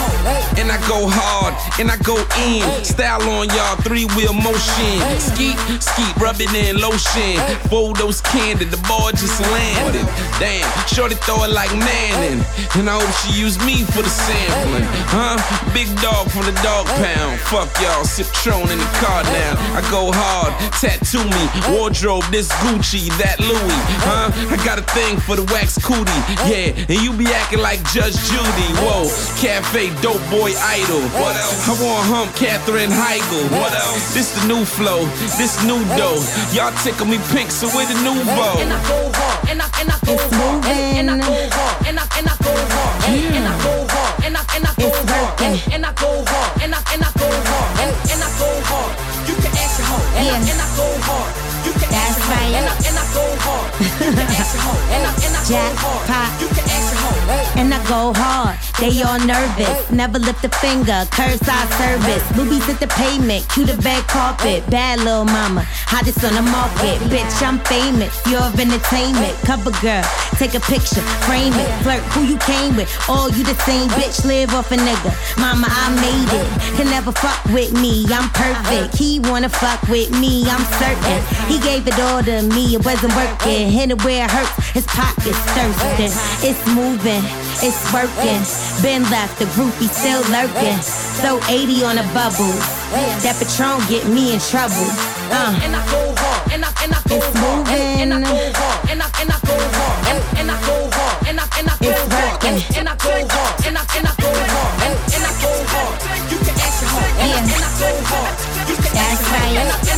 And I go hard, and I go in. Style on y'all, three wheel motion. Skeet, skeet, rub it in lotion. Fold those candy, the ball just landed. Damn, shorty throw it like Manning. And I hope she use me for the sampling. Huh? Big dog from the dog pound. Fuck y'all, sip Tron in the car now. I go hard, tattoo me. Wardrobe, this Gucci, that Louis. Huh? I got a thing for the wax cootie. Yeah, and you be acting like Judge Judy. Whoa, cafe, dope boy idol. What else? I want hump Katherine Heigl. What else? This the new flow, this new dough. Y'all tickle me pink, so where the new bow? And I go hard, and I and I go hard, and, and I go hard, and I and I go hard, and, and I go hard, and I and I go hard, and, and I go hard, and I and I go hard, and, and I go hard. You can ask your hoe, and, I, and I go hard. You can ask and I go hard. Hoe, and I go hard. They all nervous. Never lift a finger, curse our service. Boobies at the pavement, cue the red carpet. Bad little mama, hottest on the market. Bitch, I'm famous, you're of entertainment. Cover girl, take a picture, frame it. Flirt who you came with, all you the same bitch, live off a nigga. Mama, I made it, can never fuck with me, I'm perfect. He wanna fuck with me, I'm certain. He gave it all to me, it wasn't working. Hit it hurts, his pockets thirsting. It's moving, it's working. Been left, the groupie still lurking. So 80 on a bubble. That Patron get me in trouble. Uh. And I go hard, and I and I go hard, and, I go hard, and I and I go hard, and, I go hard, and I and I go hard, and, I go hard, and I and I go hard, and, and I go hard. You can ask your hoe, and I go hard. You can ask your hoe,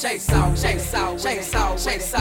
Shake salt, shake salt, shake salt, shake salt,